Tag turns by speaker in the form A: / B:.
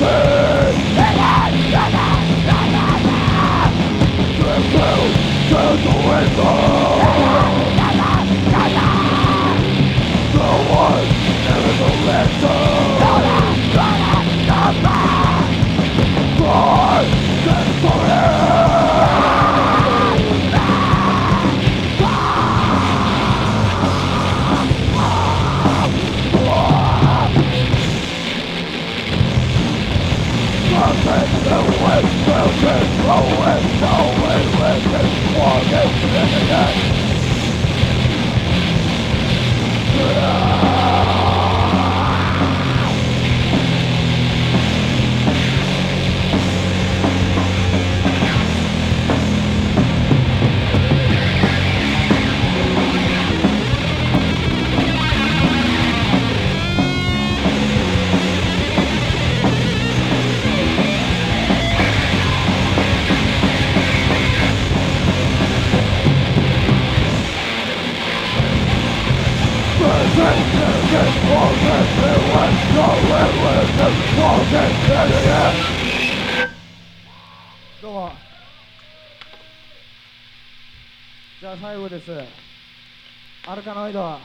A: Yeah. the window. When the wind blows, it's blowing, no wind, it's warm. ど
B: うも
C: じゃあ最後ですアルカノイド